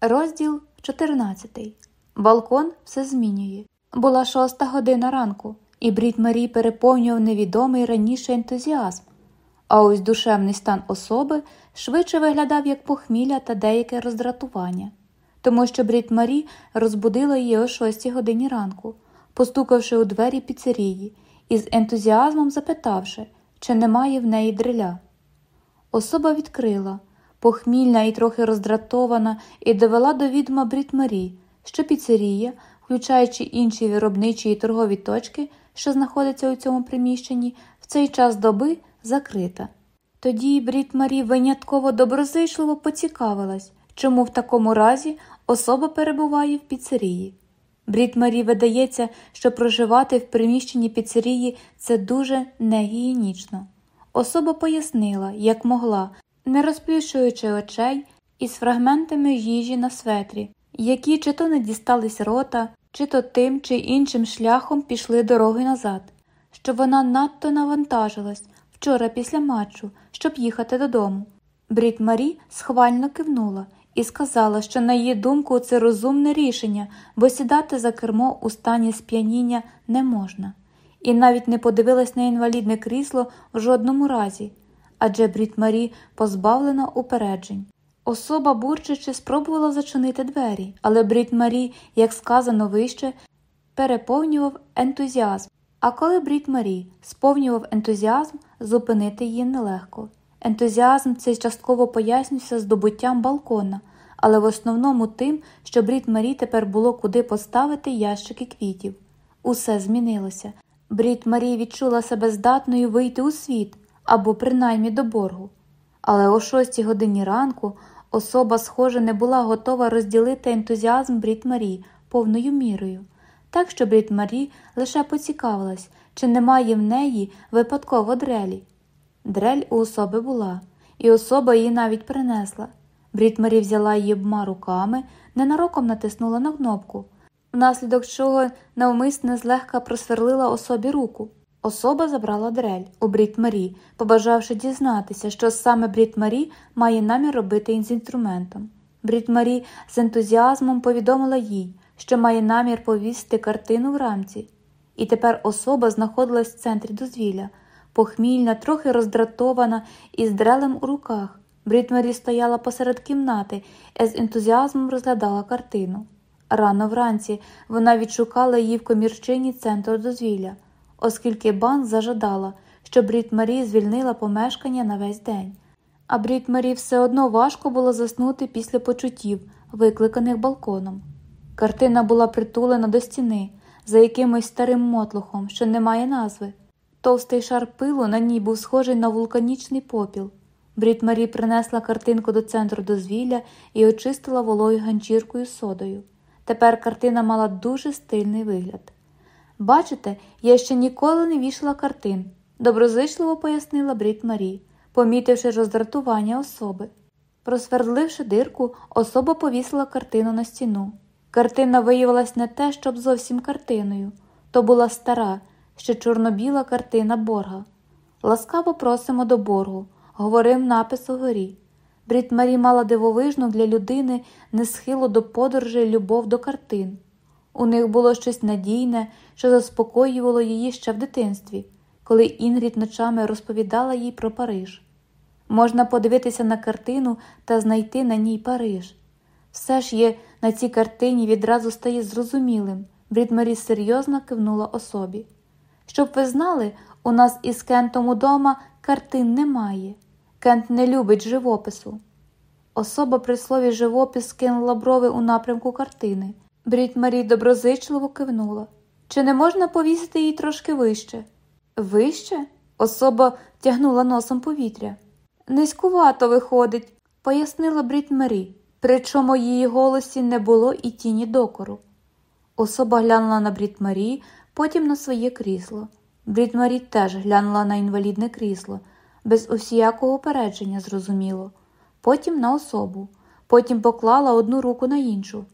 Розділ 14. Балкон все змінює. Була шоста година ранку, і Брід Марі переповнював невідомий раніше ентузіазм, а ось душевний стан особи швидше виглядав як похмілля та деяке роздратування, тому що Брід Марі розбудила її о шостій годині ранку, постукавши у двері піцерії і з ентузіазмом запитавши, чи немає в неї дриля. Особа відкрила похмільна і трохи роздратована, і довела до відома Брід Марі, що піцерія, включаючи інші виробничі і торгові точки, що знаходяться у цьому приміщенні, в цей час доби закрита. Тоді Брід Марі винятково доброзичливо поцікавилась, чому в такому разі особа перебуває в піцерії. Брід Марі видається, що проживати в приміщенні піцерії це дуже негігієнічно. Особа пояснила, як могла, не розплющуючи очей із фрагментами їжі на светрі, які чи то не дістались рота, чи то тим чи іншим шляхом пішли дороги назад, що вона надто навантажилась вчора після матчу, щоб їхати додому. Брід Марі схвально кивнула і сказала, що, на її думку, це розумне рішення, бо сідати за кермо у стані сп'яніння не можна, і навіть не подивилась на інвалідне крісло в жодному разі адже Брід Марі позбавлена упереджень. Особа, бурчачи, спробувала зачинити двері, але Брід Марі, як сказано вище, переповнював ентузіазм. А коли Брід Марі сповнював ентузіазм, зупинити її нелегко. Ентузіазм цей частково пояснюється здобуттям балкона, але в основному тим, що Брід Марі тепер було куди поставити ящики квітів. Усе змінилося. Брід Марі відчула себе здатною вийти у світ або принаймні до боргу. Але о шостій годині ранку особа, схоже, не була готова розділити ентузіазм Брід Марі повною мірою, так що Брід Марі лише поцікавилась, чи немає в неї випадково дрелі. Дрель у особи була, і особа її навіть принесла. Брід Марі взяла її обма руками, ненароком натиснула на кнопку, внаслідок чого навмисне злегка просверлила особі руку. Особа забрала дрель у Брід Марі, побажавши дізнатися, що саме Брід Марі має намір робити з інструментом. Брід Марі з ентузіазмом повідомила їй, що має намір повісити картину в рамці, і тепер особа знаходилась в центрі дозвілля, похмільна, трохи роздратована і з дрелем у руках. Брід Марі стояла посеред кімнати і з ентузіазмом розглядала картину. Рано вранці вона відшукала її в комірчині центру дозвілля оскільки банк зажадала, що Брід Марі звільнила помешкання на весь день, а Брід Марі все одно важко було заснути після почуттів, викликаних балконом. Картина була притулена до стіни за якимось старим мотлухом, що не має назви. Товстий шар пилу на ній був схожий на вулканічний попіл. Брід Марі принесла картинку до центру дозвілля і очистила волою ганчіркою содою. Тепер картина мала дуже стильний вигляд. Бачите, я ще ніколи не вішала картин, доброзичливо пояснила Брід Марі, помітивши роздратування особи. Просвердливши дирку, особа повісила картину на стіну. Картина виявилась не те, щоб зовсім картиною, то була стара, ще чорно-біла картина борга. Ласкаво просимо до боргу, говорив напис угорі. Брід Марі мала дивовижну для людини несхилу до подорожей любов до картин. У них було щось надійне, що заспокоювало її ще в дитинстві, коли Інгрід ночами розповідала їй про Париж. Можна подивитися на картину та знайти на ній Париж. Все ж є на цій картині відразу стає зрозумілим. Брідмарі серйозно кивнула особі. Щоб ви знали, у нас із Кентом удома картин немає. Кент не любить живопису. Особа при слові живопис кинула брови у напрямку картини. Брід Марі доброзичливо кивнула. Чи не можна повісити її трошки вище? Вище? Особа тягнула носом повітря. Низькувато виходить, пояснила Брід Марі, причому її голосі не було і тіні докору. Особа глянула на Брід Марі, потім на своє крісло. Брід Марі теж глянула на інвалідне крісло, без усіякого упередження, зрозуміло, потім на особу, потім поклала одну руку на іншу.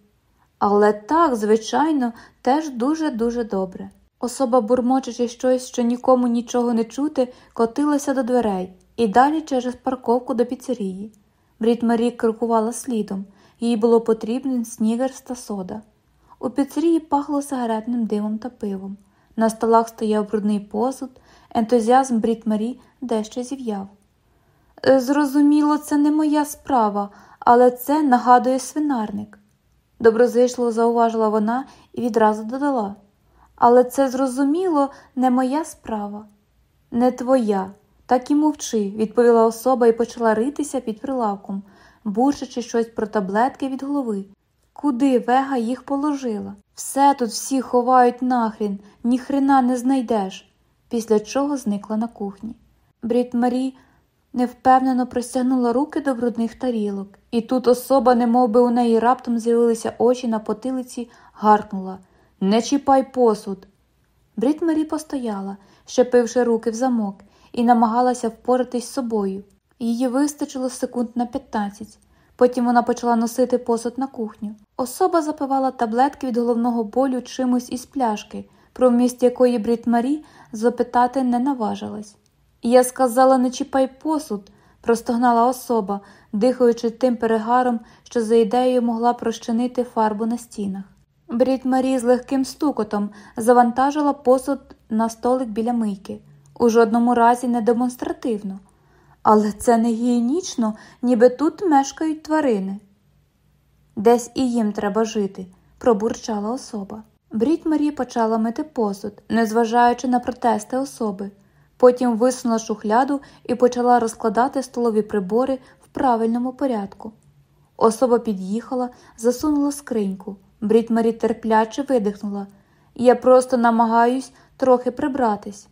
Але так, звичайно, теж дуже-дуже добре. Особа, бурмочучи щось, що нікому нічого не чути, котилася до дверей і далі через парковку до піцерії. Брід Марі крокувала слідом, їй було потрібен снігерс та сода. У піцерії пахло сигаретним димом та пивом. На столах стояв брудний посуд, ентузіазм Брід Марі дещо зів'яв. «Е, Зрозуміло, це не моя справа, але це нагадує свинарник. Доброзичливо зауважила вона і відразу додала. Але це зрозуміло не моя справа. Не твоя. Так і мовчи, відповіла особа і почала ритися під прилавком, бурчачи щось про таблетки від голови. Куди вега їх положила? Все тут всі ховають нахрін, ніхрена не знайдеш, після чого зникла на кухні. Брід Марі невпевнено простягнула руки до брудних тарілок, і тут особа, немов би у неї раптом з'явилися очі на потилиці, гаркнула Не чіпай посуд. Брід Марі постояла, щепивши руки в замок, і намагалася впоратись з собою. Її вистачило секунд на 15. Потім вона почала носити посуд на кухню. Особа запивала таблетки від головного болю чимось із пляшки, про вміст якої Брід Марі запитати не наважилась. Я сказала, не чіпай посуд, простогнала особа, дихаючи тим перегаром, що за ідеєю могла прощинити фарбу на стінах. Брід Марі з легким стукотом завантажила посуд на столик біля мийки, у жодному разі не демонстративно. Але це не гігієнічно, ніби тут мешкають тварини. Десь і їм треба жити, пробурчала особа. Брід Марі почала мити посуд, незважаючи на протести особи. Потім висунула шухляду і почала розкладати столові прибори в правильному порядку. Особа під'їхала, засунула скриньку. Брід Марі терпляче видихнула. Я просто намагаюсь трохи прибратись.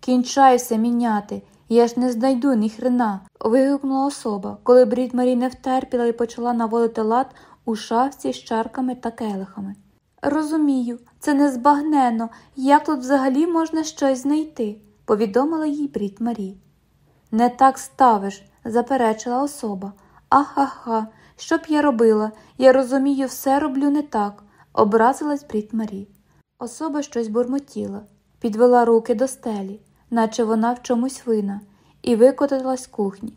Кінчай все міняти, я ж не знайду ні хрена, вигукнула особа, коли Брід Марі не втерпіла і почала наводити лад у шафці з чарками та келихами. Розумію, це незбагненно, як тут взагалі можна щось знайти, повідомила їй Брід Марі. Не так ставиш, заперечила особа. Ахаха, що б я робила? Я розумію, все роблю не так, образилась Брід Марі. Особа щось бурмотіла, підвела руки до стелі, наче вона в чомусь вина, і викотилась з кухні.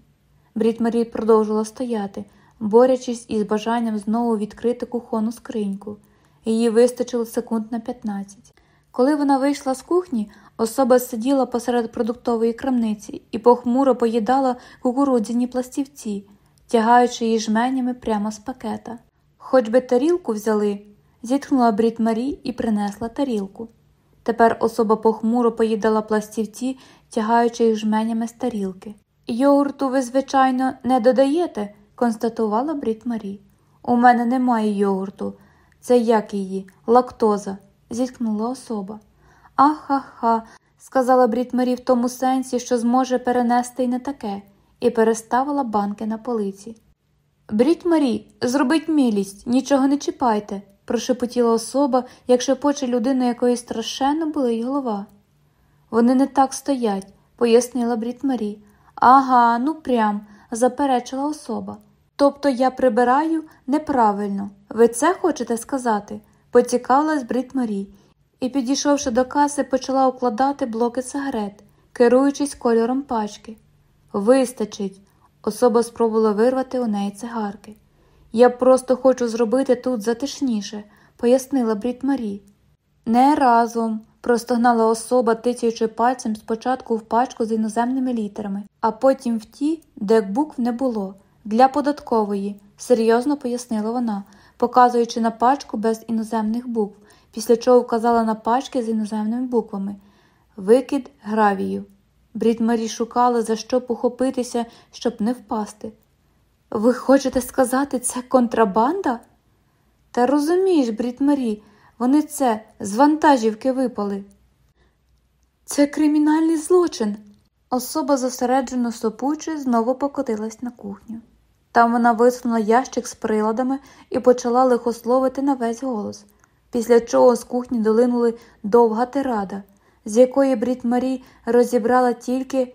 Брід Марі продовжила стояти, борячись із бажанням знову відкрити кухонну скриньку. Її вистачило секунд на 15. Коли вона вийшла з кухні, особа сиділа посеред продуктової крамниці і похмуро поїдала кукурудзяні пластівці, тягаючи її жменями прямо з пакета. Хоч би тарілку взяли, зітхнула Брід Марі і принесла тарілку. Тепер особа похмуро поїдала пластівці, тягаючи їх жменями з тарілки. Йогурту ви, звичайно, не додаєте, констатувала Брід Марі. У мене немає йогурту. Це як її, лактоза, зіткнула особа. Ахаха, сказала Брід в тому сенсі, що зможе перенести й не таке, і переставила банки на полиці. Брід Марі, зробіть милість, нічого не чіпайте, прошепотіла особа, як шепоче людина, якої страшенно болить голова. Вони не так стоять, пояснила Брід. Ага, ну прям, заперечила особа. Тобто я прибираю неправильно. Ви це хочете сказати? поцікавилась Брід Марі і, підійшовши до каси, почала укладати блоки сигарет, керуючись кольором пачки. Вистачить, особа спробувала вирвати у неї цигарки. Я просто хочу зробити тут затишніше, пояснила Брід Марі. Не разом, простогнала особа, тицяючи пальцем спочатку в пачку з іноземними літерами, а потім в ті, де букв не було. Для податкової, серйозно пояснила вона, показуючи на пачку без іноземних букв, після чого вказала на пачки з іноземними буквами Викид гравію. Брід Марі шукала, за що похопитися, щоб не впасти. Ви хочете сказати, це контрабанда? Та розумієш, Брід вони це з вантажівки випали. Це кримінальний злочин. Особа зосереджено сопуче знову покотилась на кухню. Там вона висунула ящик з приладами і почала лихословити на весь голос, після чого з кухні долинули довга тирада, з якої Брід Марі розібрала тільки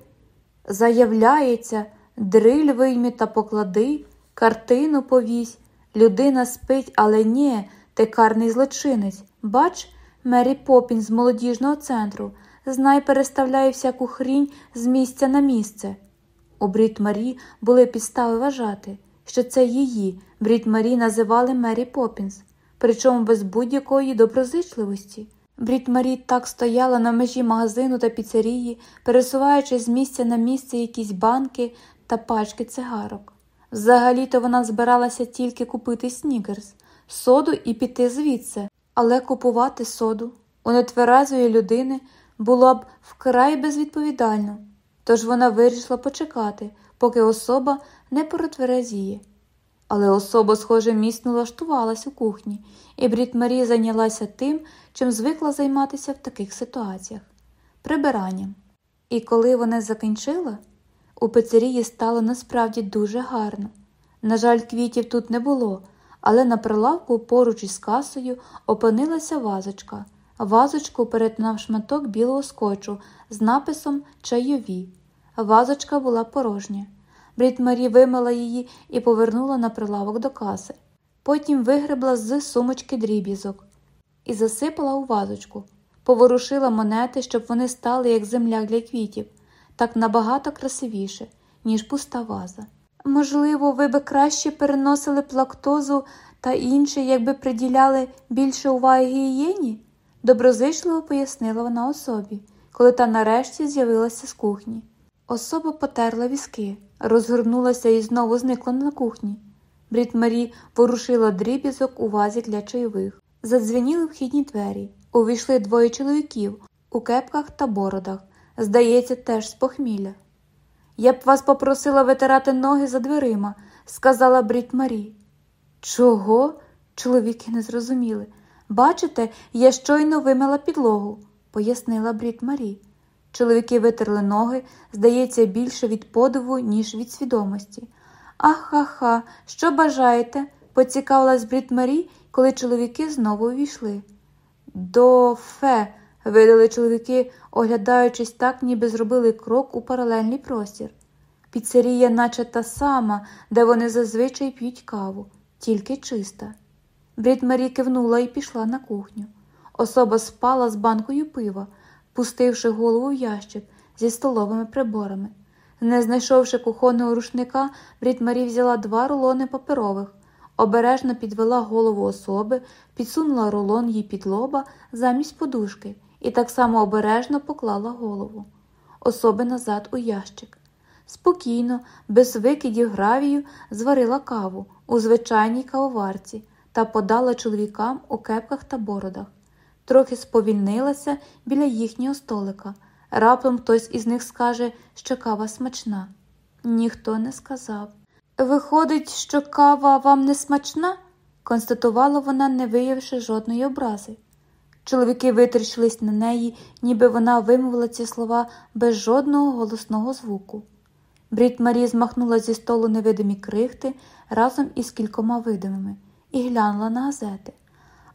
заявляється, дриль виймі та поклади, картину повісь, людина спить, але ні, ти карний злочинець. Бач, Мері Попін з молодіжного центру, знай переставляє всяку хрінь з місця на місце. У Брід Марі були підстави вважати, що це її Брід Марі називали Мері Поппінс, причому без будь-якої доброзичливості. Брід Марі так стояла на межі магазину та піцерії, пересуваючи з місця на місце якісь банки та пачки цигарок. Взагалі-то вона збиралася тільки купити снігерс, соду і піти звідси, але купувати соду у нетверезої людини було б вкрай безвідповідально, тож вона вирішила почекати, поки особа не протверезіє. Але особа, схоже, міцно лаштувалась у кухні, і Брід Марі зайнялася тим, чим звикла займатися в таких ситуаціях прибиранням. І коли вона закінчила, у пицерії стало насправді дуже гарно. На жаль, квітів тут не було, але на прилавку поруч із касою опинилася вазочка. Вазочку перетинав шматок білого скотчу з написом Чайові. Вазочка була порожня. Брід Марі вимила її і повернула на прилавок до каси. Потім вигребла з сумочки дріб'язок і засипала у вазочку, поворушила монети, щоб вони стали як земля для квітів, так набагато красивіше, ніж пуста ваза. Можливо, ви би краще переносили б лактозу та інше, якби приділяли більше уваги гігієні? доброзичливо пояснила вона особі, коли та нарешті з'явилася з кухні. Особа потерла візки, розгорнулася і знову зникла на кухні. Брід Марі ворушила дріб'язок у вазі для чайових. Задзвеніли вхідні двері. Увійшли двоє чоловіків у кепках та бородах, здається, теж з похмілля. Я б вас попросила витирати ноги за дверима, сказала Брід Марі. Чого? Чоловіки не зрозуміли. Бачите, я щойно вимила підлогу, пояснила Брід Марі. Чоловіки витерли ноги, здається, більше від подиву, ніж від свідомості. Ах-ха-ха, що бажаєте? поцікавилась Брід Марі, коли чоловіки знову увійшли. До фе, видали чоловіки, оглядаючись так, ніби зробили крок у паралельний простір. Піцерія, наче та сама, де вони зазвичай п'ють каву, тільки чиста. Брід Марі кивнула і пішла на кухню. Особа спала з банкою пива, пустивши голову в ящик зі столовими приборами. Не знайшовши кухонного рушника, Брід взяла два рулони паперових, обережно підвела голову особи, підсунула рулон їй під лоба замість подушки і так само обережно поклала голову. Особи назад у ящик. Спокійно, без викидів гравію, зварила каву у звичайній кавоварці та подала чоловікам у кепках та бородах. Трохи сповільнилася біля їхнього столика. Раптом хтось із них скаже, що кава смачна. Ніхто не сказав. Виходить, що кава вам не смачна? констатувала вона, не виявивши жодної образи. Чоловіки витріщились на неї, ніби вона вимовила ці слова без жодного голосного звуку. Брід Марі змахнула зі столу невидимі крихти разом із кількома видимими і глянула на газети.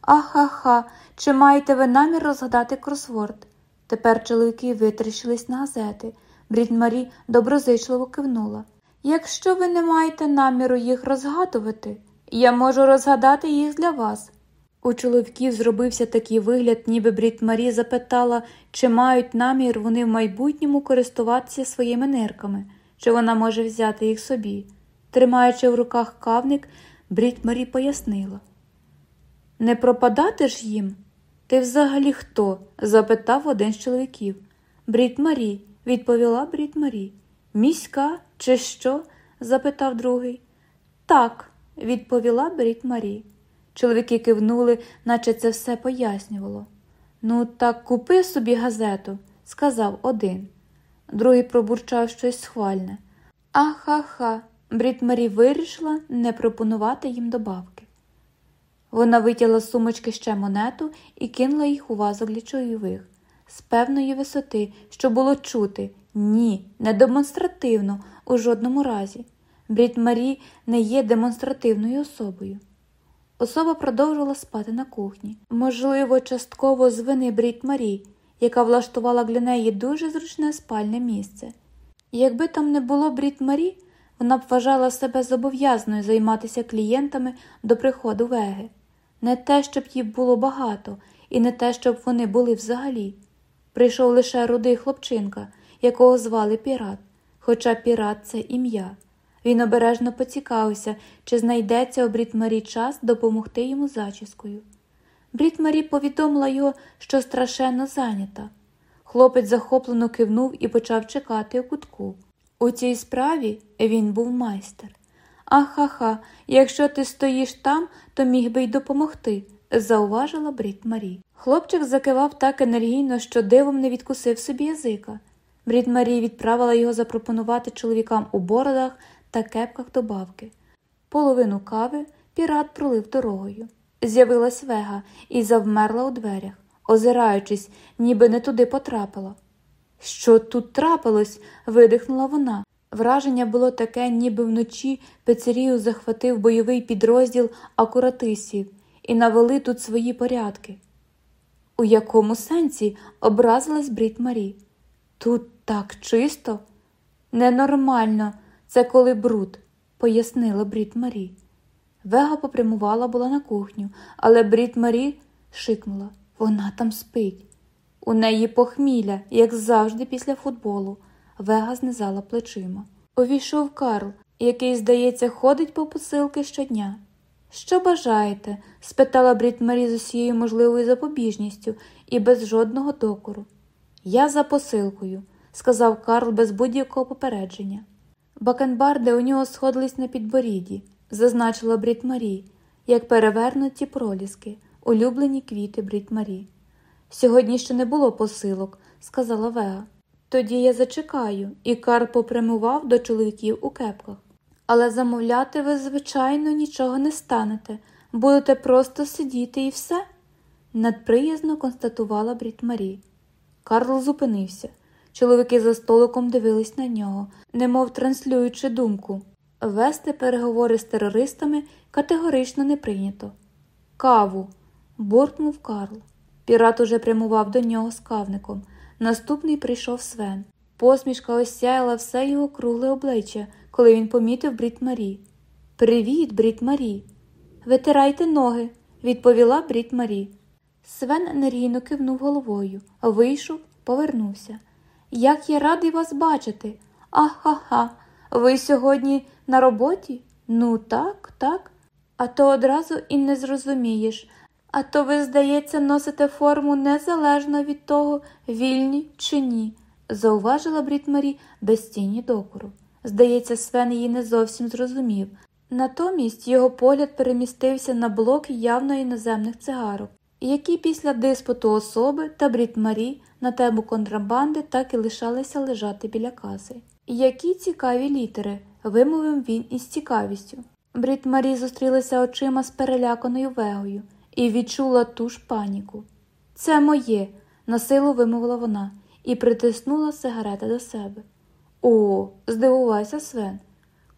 Аха-ха, чи маєте ви намір розгадати кросворд? Тепер чоловіки витріщились на газети. Брід Марі доброзичливо кивнула. Якщо ви не маєте наміру їх розгадувати, я можу розгадати їх для вас. У чоловіків зробився такий вигляд, ніби Брід Марі запитала, чи мають намір вони в майбутньому користуватися своїми нирками, чи вона може взяти їх собі. Тримаючи в руках кавник, Брід Марі пояснила. Не пропадати ж їм? Ти взагалі хто? запитав один з чоловіків. Брід Марі, відповіла Брід Марі. Міська, чи що? запитав другий. Так, відповіла Брід Марі. Чоловіки кивнули, наче це все пояснювало. Ну, так купи собі газету, сказав один. Другий пробурчав щось схвальне. Аха-ха, Брід Марі вирішила не пропонувати їм добавки. Вона витягла з сумочки ще монету і кинула їх у вазок для чайових. з певної висоти, що було чути ні, не демонстративно, у жодному разі. Брід Марі не є демонстративною особою. Особа продовжувала спати на кухні. Можливо, частково з вини Брід Марі, яка влаштувала для неї дуже зручне спальне місце. Якби там не було Брід Марі, вона б вважала себе зобов'язаною займатися клієнтами до приходу веги. Не те, щоб їх було багато, і не те, щоб вони були взагалі. Прийшов лише рудий хлопчинка, якого звали Пірат, хоча Пірат це ім'я. Він обережно поцікавився, чи знайдеться у Брід Марі час допомогти йому зачіскою. Брід Марі повідомила його, що страшенно зайнята. Хлопець захоплено кивнув і почав чекати у кутку. У цій справі він був майстер. Ахаха, якщо ти стоїш там, то міг би й допомогти, зауважила Брід Марі. Хлопчик закивав так енергійно, що дивом не відкусив собі язика. Брід Марі відправила його запропонувати чоловікам у бородах та кепках добавки. Половину кави пірат пролив дорогою. З'явилась вега і завмерла у дверях, озираючись, ніби не туди потрапила. Що тут трапилось? видихнула вона. Враження було таке, ніби вночі пецерію захватив бойовий підрозділ акуратисів і навели тут свої порядки. У якому сенсі образилась Брід Марі? Тут так чисто, ненормально, це коли бруд, пояснила Брід Марі. Вега попрямувала була на кухню, але Брід Марі шикнула вона там спить. У неї похмілля, як завжди, після футболу. Вега знизала плечима. Увійшов Карл, який, здається, ходить по посилки щодня. Що бажаєте? спитала Брід Марі з усією можливою запобіжністю і без жодного докору. Я за посилкою, сказав Карл без будь-якого попередження. Бакенбарди у нього сходились на підборідді, зазначила Брід Марі, як перевернуті проліски, улюблені квіти Брід Марі. Сьогодні ще не було посилок, сказала Вега. Тоді я зачекаю, і Карл попрямував до чоловіків у кепках. Але замовляти ви, звичайно, нічого не станете, будете просто сидіти і все, надприязно констатувала Брід Марі. Карл зупинився. Чоловіки за столиком дивились на нього, немов транслюючи думку. Вести переговори з терористами категорично не прийнято. Каву. буркнув Карл. Пірат уже прямував до нього з кавником. Наступний прийшов Свен. Посмішка осяяла все його кругле обличчя, коли він помітив Брід Марі. Привіт, Брід Марі. Витирайте ноги, відповіла Брід Марі. Свен енергійно кивнув головою, вийшов, повернувся. Як я радий вас бачити. Ахаха, ви сьогодні на роботі? Ну, так, так. А то одразу і не зрозумієш. А то ви, здається, носите форму незалежно від того, вільні чи ні, зауважила Брід Марі без тіні докору. Здається, Свен її не зовсім зрозумів. Натомість його погляд перемістився на блок явно іноземних цигарок, які після диспуту особи та Брід Марі на тему контрабанди так і лишалися лежати біля каси. Які цікаві літери, вимовив він із цікавістю. Брід Марі зустрілася очима з переляканою вегою і відчула ту ж паніку. Це моє, насилу вимовила вона і притиснула сигарета до себе. О, здивувався Свен.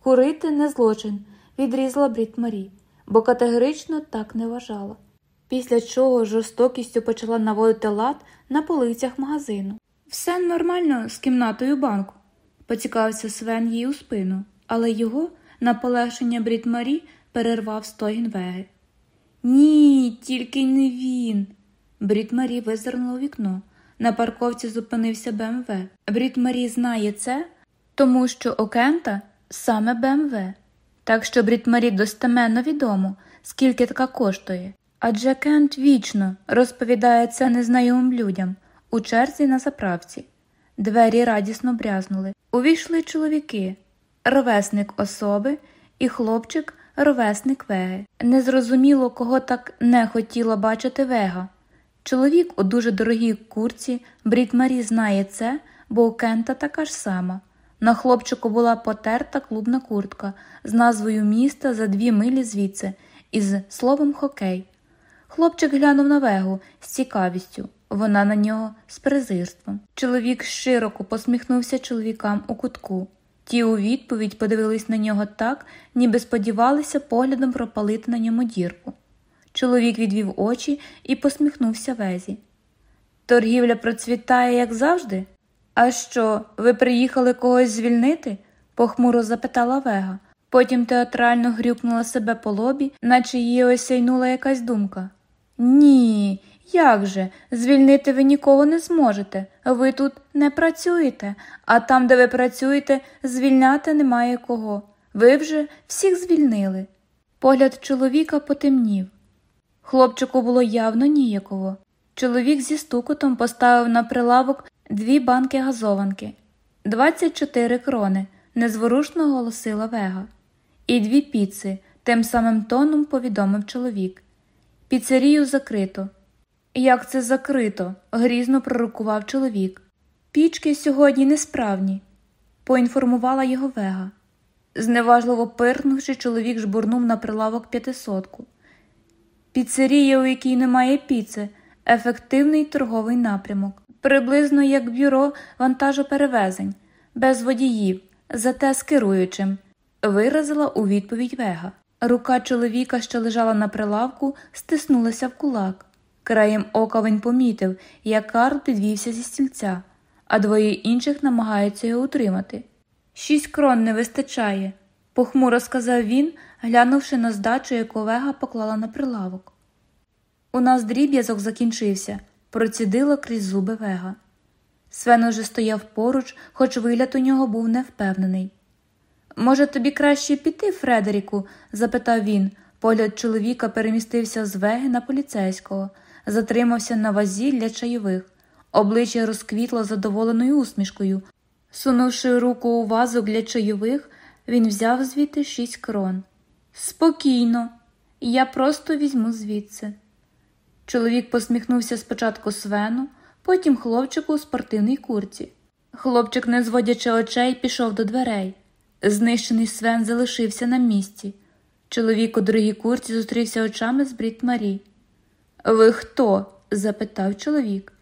Курити не злочин, відрізала Брід Марі, бо категорично так не вважала. Після чого жорстокістю почала наводити лад на полицях магазину. Все нормально з кімнатою банку, поцікавився Свен їй у спину, але його на полегшення Брід Марі перервав стогін веги. Ні, тільки не він. Брід Марі визирнула вікно. На парковці зупинився БМВ. Брід Марі знає це, тому що Окента саме БМВ. Так що Брід Марі достеменно відомо, скільки така коштує. Адже Кент вічно розповідає це незнайомим людям у черзі на заправці. Двері радісно брязнули. Увійшли чоловіки, ровесник особи і хлопчик, ровесник веги. Незрозуміло, кого так не хотіла бачити вега. Чоловік у дуже дорогій курці, Брід Марі знає це, бо у Кента така ж сама. На хлопчику була потерта клубна куртка з назвою міста за дві милі звідси із словом хокей. Хлопчик глянув на вегу з цікавістю, вона на нього з презирством. Чоловік широко посміхнувся чоловікам у кутку. Ті у відповідь подивились на нього так, ніби сподівалися поглядом пропалити на ньому дірку. Чоловік відвів очі і посміхнувся везі. Торгівля процвітає, як завжди. А що, ви приїхали когось звільнити? похмуро запитала Вега. Потім театрально грюкнула себе по лобі, наче її осяйнула якась думка. Ні, як же, звільнити ви нікого не зможете. Ви тут не працюєте, а там, де ви працюєте, звільняти немає кого. Ви вже всіх звільнили. Погляд чоловіка потемнів. Хлопчику було явно ніяково. Чоловік зі стукотом поставив на прилавок дві банки газованки. Двадцять чотири крони, незворушно оголосила Вега. І дві піци, тим самим тоном повідомив чоловік. Піцерію закрито. Як це закрито? грізно пророкував чоловік. Пічки сьогодні несправні, поінформувала його Вега. Зневажливо пирнувши, чоловік жбурнув на прилавок п'ятисотку. Піцерія, у якій немає піци, ефективний торговий напрямок, приблизно як бюро вантажоперевезень, без водіїв, зате з керуючим, виразила у відповідь Вега. Рука чоловіка, що лежала на прилавку, стиснулася в кулак. Краєм ока він помітив, як Карл підвівся зі стільця, а двоє інших намагаються його утримати. Шість крон не вистачає, похмуро сказав він, глянувши на здачу, яку Вега поклала на прилавок. У нас дріб'язок закінчився, процідила крізь зуби Вега. Свен уже стояв поруч, хоч вигляд у нього був невпевнений. Може, тобі краще піти, Фредеріку? запитав він. Погляд чоловіка перемістився з веги на поліцейського, затримався на вазі для чайових. Обличчя розквітло задоволеною усмішкою. Сунувши руку у вазу для чайових, він взяв звідти шість крон. Спокійно, я просто візьму звідси. Чоловік посміхнувся спочатку свену, потім хлопчику у спортивній курці. Хлопчик, не зводячи очей, пішов до дверей. Знищений свен залишився на місці. Чоловік у другій курці зустрівся очами з Брід Марі. Ви хто? запитав чоловік.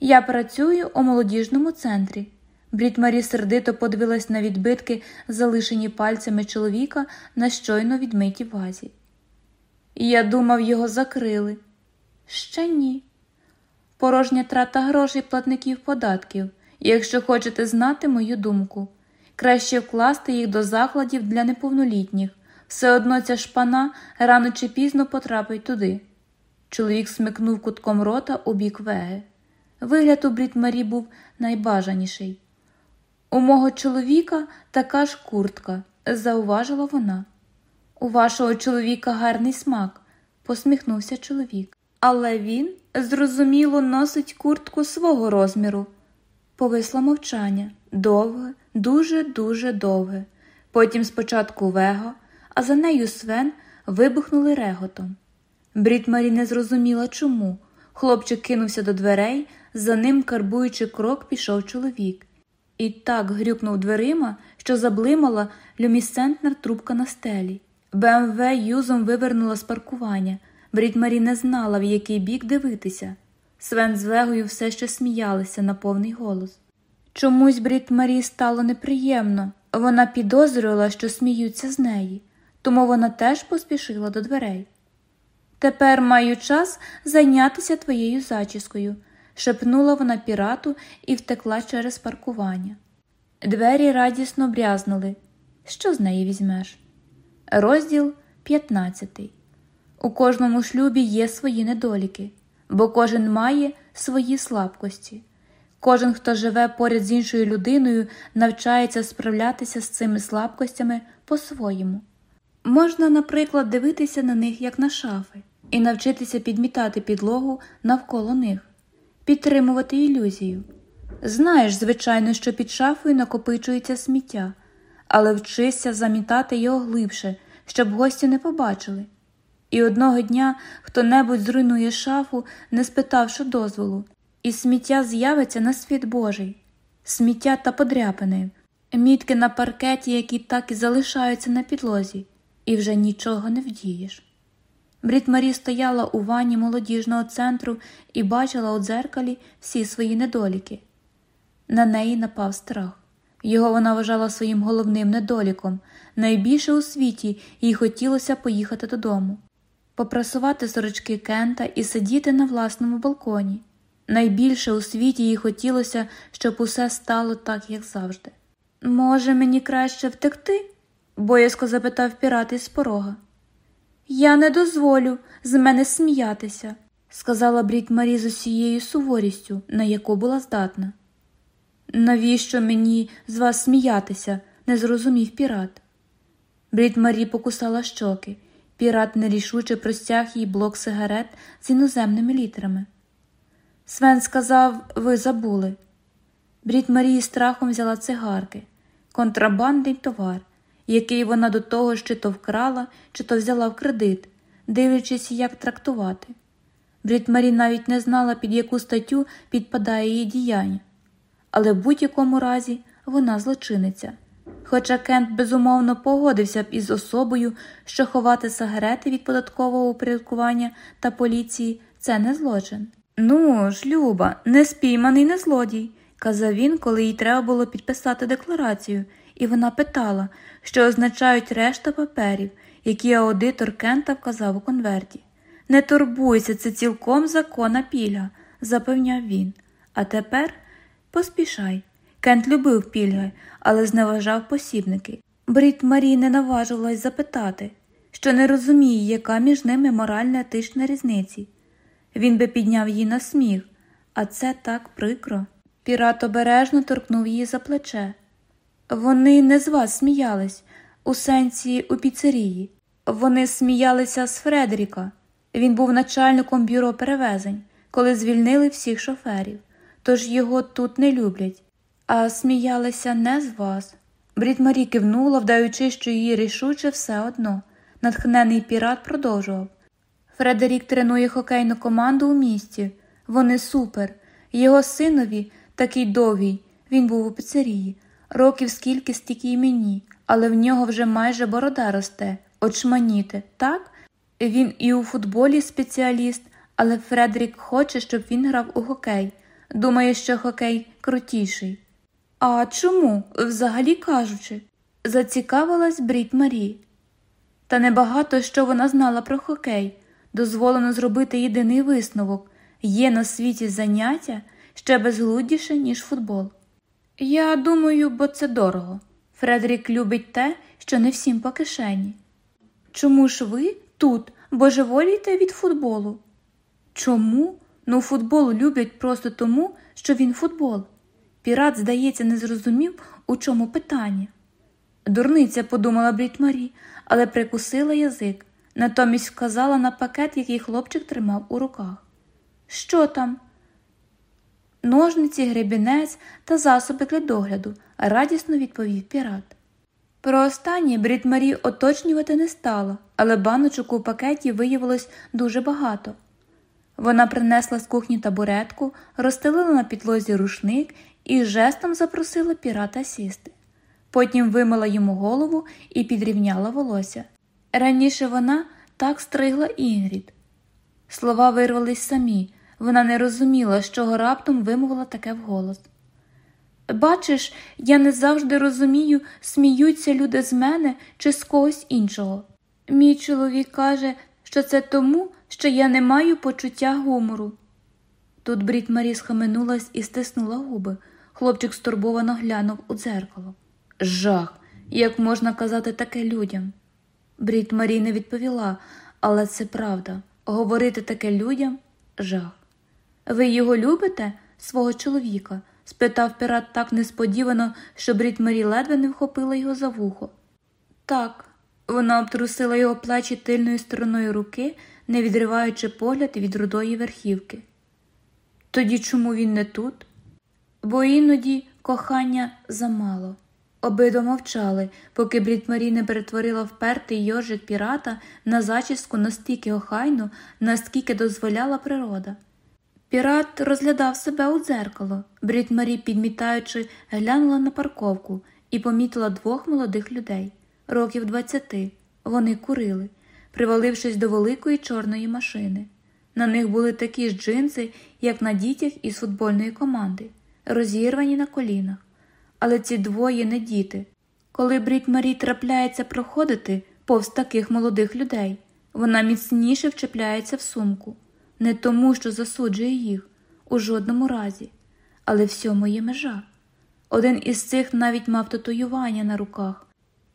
Я працюю у молодіжному центрі. Брід Марі сердито подивилась на відбитки, залишені пальцями чоловіка на щойно відмитій вазі. Я думав, його закрили. Ще ні. Порожня трата грошей платників податків, якщо хочете знати мою думку. Краще вкласти їх до закладів для неповнолітніх. Все одно ця шпана рано чи пізно потрапить туди. Чоловік смикнув кутком рота у бік веги. Вигляд у Брід Марі був найбажаніший. У мого чоловіка така ж куртка, зауважила вона. У вашого чоловіка гарний смак, посміхнувся чоловік. Але він, зрозуміло, носить куртку свого розміру. Повисло мовчання довге, дуже, дуже довге. Потім спочатку Вего, а за нею Свен вибухнули реготом. Брід Марі не зрозуміла чому. Хлопчик кинувся до дверей, за ним, карбуючи крок, пішов чоловік. І так грюкнув дверима, що заблимала люмісцентна трубка на стелі. БМВ юзом вивернула з паркування. Брід Марі не знала, в який бік дивитися. Свен з Вегою все ще сміялися на повний голос. Чомусь Брід Марі стало неприємно. Вона підозрювала, що сміються з неї, тому вона теж поспішила до дверей. Тепер маю час зайнятися твоєю зачіскою, шепнула вона пірату і втекла через паркування. Двері радісно брязнули. Що з неї візьмеш? Розділ 15 У кожному шлюбі є свої недоліки, бо кожен має свої слабкості. Кожен, хто живе поряд з іншою людиною, навчається справлятися з цими слабкостями по-своєму. Можна, наприклад, дивитися на них як на шафи, і навчитися підмітати підлогу навколо них, підтримувати ілюзію. Знаєш, звичайно, що під шафою накопичується сміття, але вчися замітати його глибше, щоб гості не побачили. І одного дня хто небудь зруйнує шафу, не спитавши дозволу, і сміття з'явиться на світ Божий, сміття та подряпини, мітки на паркеті, які так і залишаються на підлозі, і вже нічого не вдієш. Брід Марі стояла у ванні молодіжного центру і бачила у дзеркалі всі свої недоліки. На неї напав страх. Його вона вважала своїм головним недоліком. Найбільше у світі їй хотілося поїхати додому, попрасувати сорочки Кента і сидіти на власному балконі. Найбільше у світі їй хотілося, щоб усе стало так, як завжди. Може, мені краще втекти? боязко запитав пірат із порога. Я не дозволю з мене сміятися, сказала Брід Марі з усією суворістю, на яку була здатна. Навіщо мені з вас сміятися? не зрозумів пірат. Брід Марі покусала щоки. Пірат нерішуче простяг їй блок сигарет з іноземними літерами. Свен сказав, ви забули. Брід Марії страхом взяла цигарки, контрабандний товар, який вона до того чи то вкрала, чи то взяла в кредит, дивлячись, як трактувати. Брід Марі навіть не знала, під яку статтю підпадає її діяння, але в будь-якому разі вона злочиниця. Хоча Кент безумовно погодився б із особою, що ховати сигарети від податкового упорядкування та поліції це не злочин. Ну ж, Люба, не спійманий не злодій, казав він, коли їй треба було підписати декларацію, і вона питала, що означають решта паперів, які аудитор Кента вказав у конверті. Не турбуйся, це цілком законна пільга, запевняв він. А тепер поспішай. Кент любив пільги, але зневажав посібники. Брід Марі не наважувалась запитати, що не розуміє, яка між ними моральна етична різниця. Він би підняв її на сміх, а це так прикро. Пірат обережно торкнув її за плече. Вони не з вас сміялись, у сенсі у піцерії. Вони сміялися з Фредеріка. Він був начальником бюро перевезень, коли звільнили всіх шоферів, тож його тут не люблять, а сміялися не з вас. Брід Марі кивнула, вдаючи, що її рішуче все одно. Натхнений пірат продовжував. Фредерік тренує хокейну команду у місті. Вони супер. Його синові такий довгий, він був у піцерії, років скільки стільки й мені, але в нього вже майже борода росте, очманіти, так? Він і у футболі спеціаліст, але Фредерік хоче, щоб він грав у хокей. Думає, що хокей крутіший. А чому, взагалі кажучи, зацікавилась Брід Марі. Та небагато що вона знала про хокей. Дозволено зробити єдиний висновок є на світі заняття ще безглудіше, ніж футбол. Я думаю, бо це дорого. Фредерік любить те, що не всім по кишені. Чому ж ви тут божеволієте від футболу? Чому? Ну, футбол люблять просто тому, що він футбол. Пірат, здається, не зрозумів, у чому питання. Дурниця, подумала Брід Марі, але прикусила язик, натомість вказала на пакет, який хлопчик тримав у руках. Що там? Ножниці, гребінець та засоби для догляду, радісно відповів пірат. Про останнє Брід Марі оточнювати не стала, але баночок у пакеті виявилось дуже багато. Вона принесла з кухні табуретку, розстелила на підлозі рушник і жестом запросила пірата сісти. Потім вимила йому голову і підрівняла волосся. Раніше вона так стригла Інгрід. Слова вирвались самі, вона не розуміла, з чого раптом вимовила таке вголос. Бачиш, я не завжди розумію, сміються люди з мене чи з когось іншого. Мій чоловік каже, що це тому, що я не маю почуття гумору. Тут Брід Марі схаменулась і стиснула губи. Хлопчик стурбовано глянув у дзеркало. Жах, як можна казати таке людям? Брід Марі не відповіла, але це правда. Говорити таке людям жах. Ви його любите, свого чоловіка? спитав пірат так несподівано, що Брід Марі ледве не вхопила його за вухо. Так, вона обтрусила його плечі тильною стороною руки, не відриваючи погляд від рудої верхівки. Тоді чому він не тут? Бо іноді кохання замало. Обидва мовчали, поки Брід Марі не перетворила впертий йожик пірата на зачіску настільки охайну, наскільки дозволяла природа. Пірат розглядав себе у дзеркало. Брід Марі, підмітаючи, глянула на парковку і помітила двох молодих людей, років двадцяти. Вони курили, привалившись до великої чорної машини. На них були такі ж джинси, як на дітях із футбольної команди, розірвані на колінах. Але ці двоє не діти. Коли Брід Марі трапляється проходити повз таких молодих людей, вона міцніше вчепляється в сумку не тому, що засуджує їх у жодному разі, але всьому є межа. Один із цих навіть мав татуювання на руках.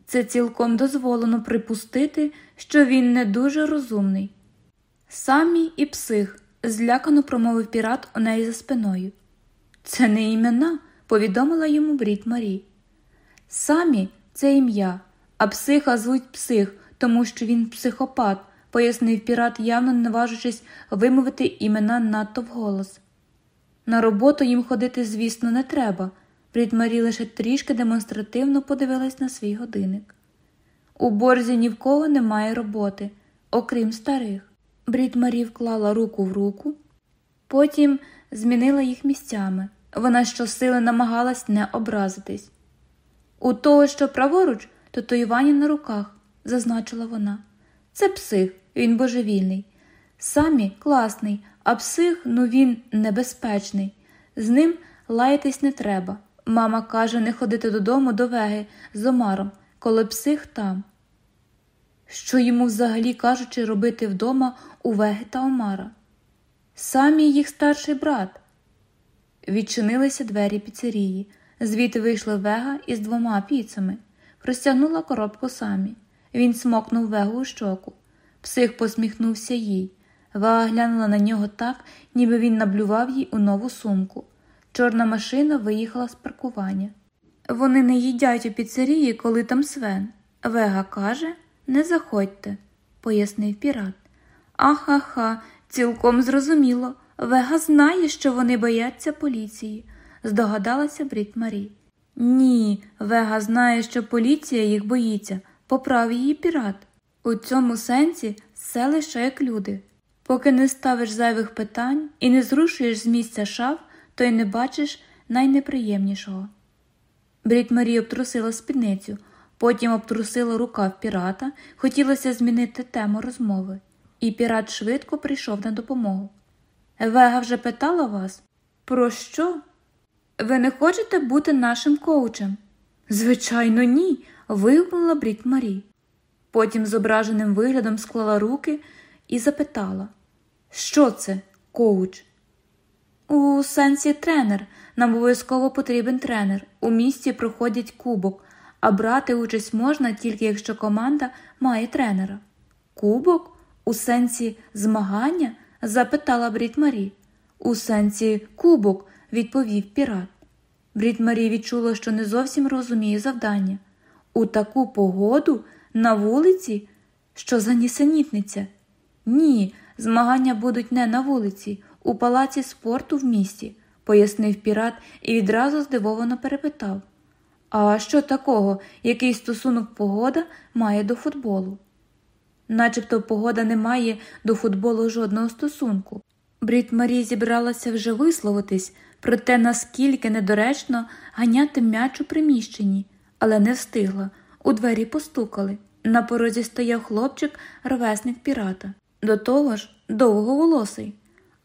Це цілком дозволено припустити, що він не дуже розумний. Самі і псих, злякано промовив пірат у неї за спиною. Це не імена, повідомила йому Брід Марі. Самі це ім'я, А психа звуть псих, тому що він психопат, пояснив пірат, явно не важучись вимовити імена надто вголос. На роботу їм ходити, звісно, не треба. Брід Марі лише трішки демонстративно подивилась на свій годинник. У борзі ні в кого немає роботи, окрім старих. Брід Марі вклала руку в руку, потім змінила їх місцями. Вона щосили намагалась не образитись. У того, що праворуч, татуювання на руках, зазначила вона. Це псих, він божевільний. Самі класний, а псих, ну він небезпечний. З ним лаятись не треба. Мама каже не ходити додому до веги з Омаром, коли псих там. Що йому взагалі кажучи робити вдома у веги та Омара? Самі їх старший брат. Відчинилися двері піцерії. Звідти вийшла вега із двома піцами, простягнула коробку самі. Він смокнув вегу у щоку. Псих посміхнувся їй. Вага глянула на нього так, ніби він наблював їй у нову сумку. Чорна машина виїхала з паркування. Вони не їдять у піцерії, коли там свен. Вега каже не заходьте, пояснив пірат. Ахаха, цілком зрозуміло. Вега знає, що вони бояться поліції, здогадалася Брід Марі. Ні, Вега знає, що поліція їх боїться, поправ її пірат. У цьому сенсі все лише як люди. Поки не ставиш зайвих питань і не зрушуєш з місця шаф, то й не бачиш найнеприємнішого. Брід Марі обтрусила спідницю, потім обтрусила рукав пірата, хотілося змінити тему розмови, і пірат швидко прийшов на допомогу. Вега вже питала вас, про що? Ви не хочете бути нашим коучем? Звичайно, ні. Вигукнула Брід Марі. Потім зображеним виглядом склала руки і запитала, що це, коуч? У сенсі тренер. Нам обов'язково потрібен тренер. У місті проходять кубок, а брати участь можна тільки якщо команда має тренера. Кубок? У сенсі змагання? запитала Брід Марі. У сенсі кубок, відповів пірат. Брід Марі відчула, що не зовсім розуміє завдання. У таку погоду на вулиці? Що за нісенітниця? Ні, змагання будуть не на вулиці, у палаці спорту в місті, пояснив пірат і відразу здивовано перепитав. А що такого, який стосунок погода має до футболу? Начебто погода не має до футболу жодного стосунку. Брід Марі зібралася вже висловитись про те, наскільки недоречно ганяти м'яч у приміщенні, але не встигла. У двері постукали. На порозі стояв хлопчик, ровесник пірата. До того ж, довговолосий.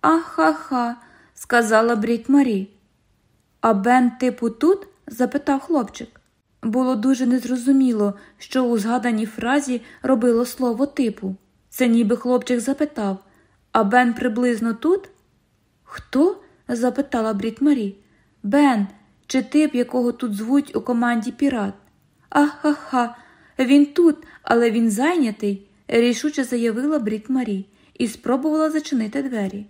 Аха-ха, сказала Брід Марі. А Бен, типу, тут? запитав хлопчик. Було дуже незрозуміло, що у згаданій фразі робило слово типу. Це ніби хлопчик запитав А Бен приблизно тут? Хто? запитала Брід Марі. Бен, чи тип, якого тут звуть у команді пірат? Аха-ха, він тут, але він зайнятий, рішуче заявила Брід Марі і спробувала зачинити двері.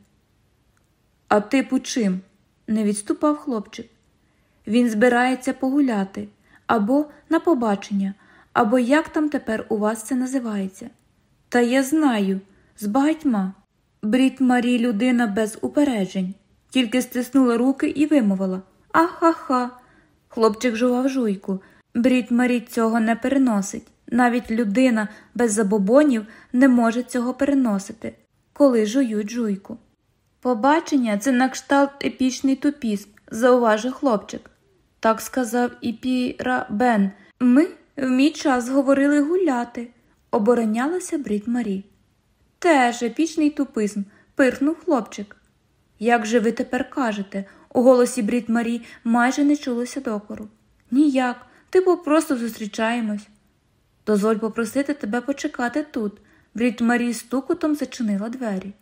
А типу чим? не відступав хлопчик. Він збирається погуляти або на побачення, або як там тепер у вас це називається. Та я знаю, з багатьма. Брід Марі людина без упереджень, тільки стиснула руки і вимовила Аха-ха. Хлопчик жував жуйку. Брід Марі цього не переносить. Навіть людина без забобонів не може цього переносити, коли жують жуйку. Побачення це на кшталт епічний тупіст, зауважив хлопчик. Так сказав і Піра Бен. Ми в мій час говорили гуляти, оборонялася Брід Марі. Теж епічний тупизм, пирхнув хлопчик. Як же ви тепер кажете? У голосі Брід Марі майже не чулося докору. Ніяк, типу просто зустрічаємось. Дозволь попросити тебе почекати тут. Брід Марі стукотом зачинила двері.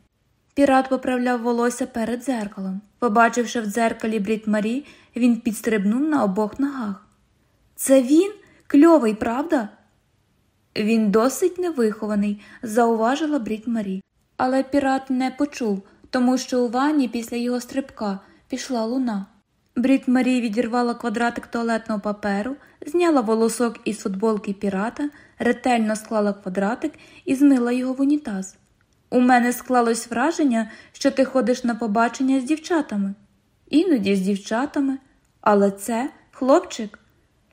Пірат поправляв волосся перед дзеркалом. Побачивши в дзеркалі Брід Марі, він підстрибнув на обох ногах. Це він? Кльовий, правда? Він досить невихований, зауважила Брід Марі. Але пірат не почув, тому що у ванні після його стрибка пішла луна. Брід Марі відірвала квадратик туалетного паперу, зняла волосок із футболки пірата, ретельно склала квадратик і змила його в унітаз. У мене склалось враження, що ти ходиш на побачення з дівчатами, іноді з дівчатами, але це хлопчик.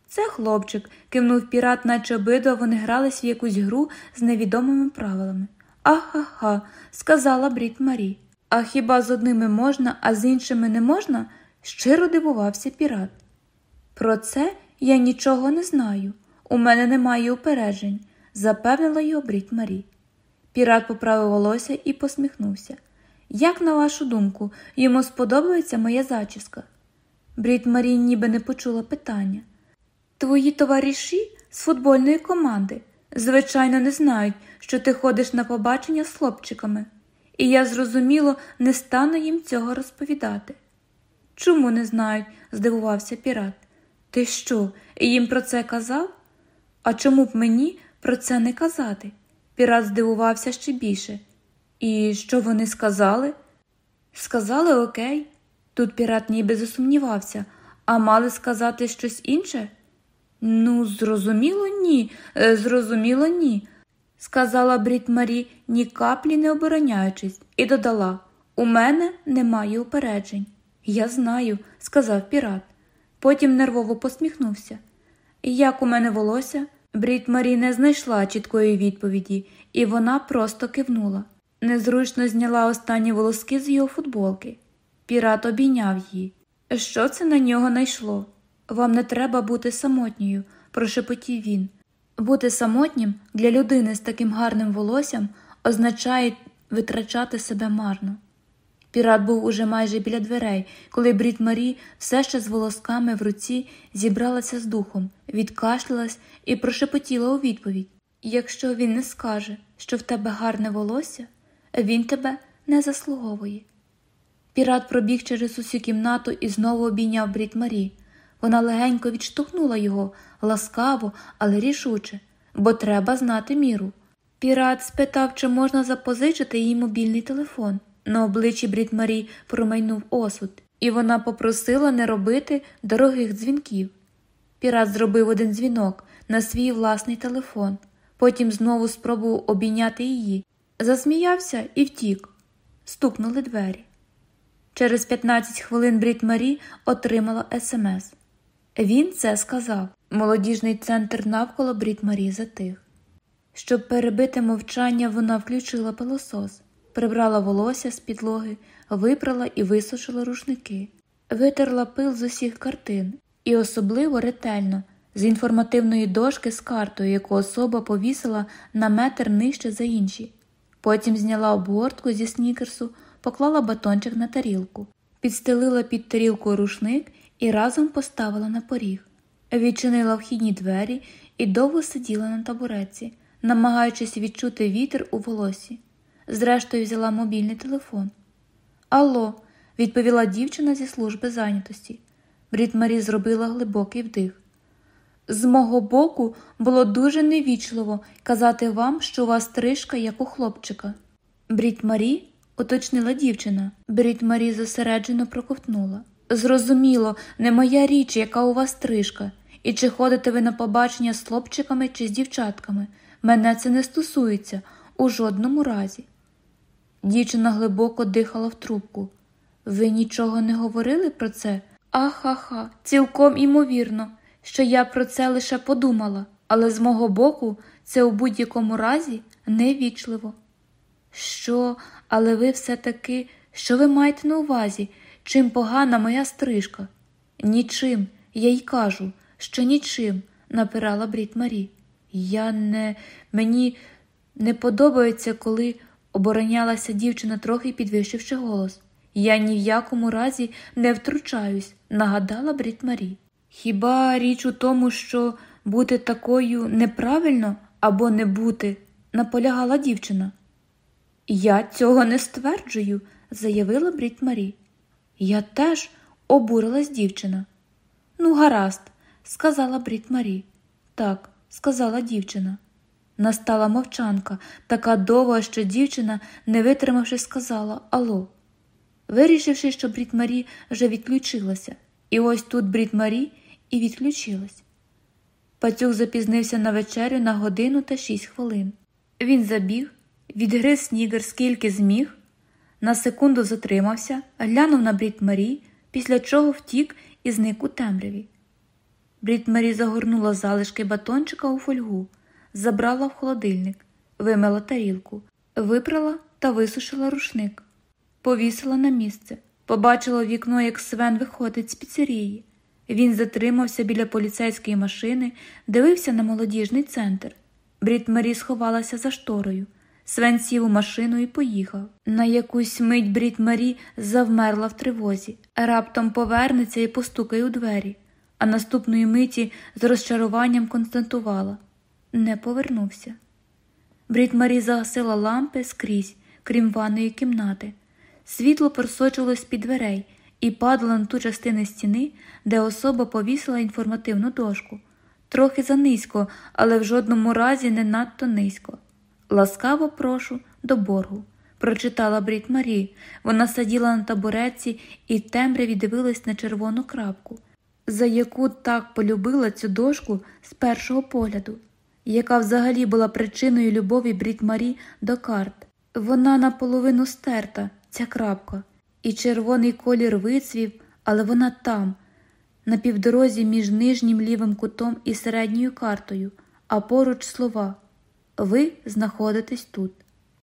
Це хлопчик, кивнув пірат, наче обидва вони грались в якусь гру з невідомими правилами. Аха-ха, сказала Брід Марі. А хіба з одними можна, а з іншими не можна? щиро дивувався пірат. Про це я нічого не знаю. У мене немає упереджень, запевнила його Брід Марі. Пірат поправив волосся і посміхнувся. Як, на вашу думку, йому сподобається моя зачіска? Брід Марі ніби не почула питання. Твої товариші з футбольної команди, звичайно, не знають, що ти ходиш на побачення з хлопчиками, і я, зрозуміло, не стану їм цього розповідати. Чому не знають? здивувався пірат. Ти що, їм про це казав? А чому б мені про це не казати? Пірат здивувався ще більше. І що вони сказали? Сказали окей. Тут пірат ніби засумнівався, а мали сказати щось інше? Ну, зрозуміло, ні, е, зрозуміло, ні, сказала Брід Марі, ні каплі не обороняючись, і додала У мене немає упереджень. Я знаю, сказав пірат. Потім нервово посміхнувся. Як у мене волосся? Брід Марі не знайшла чіткої відповіді, і вона просто кивнула. Незручно зняла останні волоски з його футболки. Пірат обійняв її. Що це на нього найшло? Вам не треба бути самотньою, прошепотів він. Бути самотнім для людини з таким гарним волоссям означає витрачати себе марно. Пірат був уже майже біля дверей, коли Брід Марі, все ще з волосками в руці, зібралася з духом, відкашлялась і прошепотіла у відповідь Якщо він не скаже, що в тебе гарне волосся, він тебе не заслуговує. Пірат пробіг через усю кімнату і знову обійняв Брід Марі. Вона легенько відштовхнула його, ласкаво, але рішуче, бо треба знати міру. Пірат спитав, чи можна запозичити їй мобільний телефон. На обличчі Брід Марі промайнув осуд, і вона попросила не робити дорогих дзвінків. Пірат зробив один дзвінок на свій власний телефон, потім знову спробував обійняти її, засміявся і втік. Стукнули двері. Через 15 хвилин Брід Марі отримала смс. Він це сказав. Молодіжний центр навколо Брід Марі затих. Щоб перебити мовчання, вона включила пилосос, прибрала волосся з підлоги, випрала і висушила рушники, витерла пил з усіх картин і особливо ретельно, з інформативної дошки з картою, яку особа повісила на метр нижче за інші. Потім зняла обгортку зі снікерсу, поклала батончик на тарілку, підстелила під тарілку рушник і разом поставила на поріг, відчинила вхідні двері і довго сиділа на табуреці, намагаючись відчути вітер у волосі. Зрештою, взяла мобільний телефон. Алло, відповіла дівчина зі служби зайнятості. Брід Марі зробила глибокий вдих. З мого боку було дуже невічливо казати вам, що у вас стрижка, як у хлопчика. Брід Марі, уточнила дівчина. Брід Марі зосереджено проковтнула. Зрозуміло, не моя річ, яка у вас стрижка, і чи ходите ви на побачення з хлопчиками чи з дівчатками. Мене це не стосується у жодному разі. Дівчина глибоко дихала в трубку. Ви нічого не говорили про це? Ахаха, цілком імовірно, що я про це лише подумала, але з мого боку це у будь-якому разі невічливо. Що, але ви все таки, що ви маєте на увазі? Чим погана моя стрижка? Нічим, я й кажу, що нічим, напирала Брід Марі. Я не мені не подобається, коли оборонялася дівчина, трохи підвищивши голос. Я ні в якому разі не втручаюсь, нагадала Брід Марі. Хіба річ у тому, що бути такою неправильно або не бути, наполягала дівчина. Я цього не стверджую, заявила Брід Марі. Я теж обурилась дівчина. Ну, гаразд, сказала Брід Марі. Так, сказала дівчина. Настала мовчанка, така довга, що дівчина, не витримавши, сказала Алло. Вирішивши, що Брід Марі вже відключилася, І ось тут Брід Марі і відключилась. Пацюк запізнився на вечерю на годину та шість хвилин. Він забіг, відгриз снігер скільки зміг, на секунду затримався, глянув на Брід Марі, після чого втік і зник у темряві. Брід Марі загорнула залишки батончика у фольгу, забрала в холодильник, вимила тарілку, випрала та висушила рушник, повісила на місце, побачила вікно, як Свен виходить з піцерії. Він затримався біля поліцейської машини, дивився на молодіжний центр. Брід Марі сховалася за шторою. Свен сів у машину і поїхав. На якусь мить Брід Марі завмерла в тривозі, раптом повернеться і постукає у двері, а наступної миті з розчаруванням констатувала не повернувся. Брід Марі загасила лампи скрізь, крім ванної кімнати. Світло просочилось під дверей і падало на ту частину стіни, де особа повісила інформативну дошку. Трохи занизько, але в жодному разі не надто низько. Ласкаво прошу до боргу, прочитала Брід Марі. Вона сиділа на табуреці і темряві дивилась на червону крапку, за яку так полюбила цю дошку з першого погляду, яка взагалі була причиною любові Брід Марі до карт. Вона наполовину стерта, ця крапка, і червоний колір вицвів, але вона там, на півдорозі між нижнім лівим кутом і середньою картою, а поруч слова. Ви знаходитесь тут.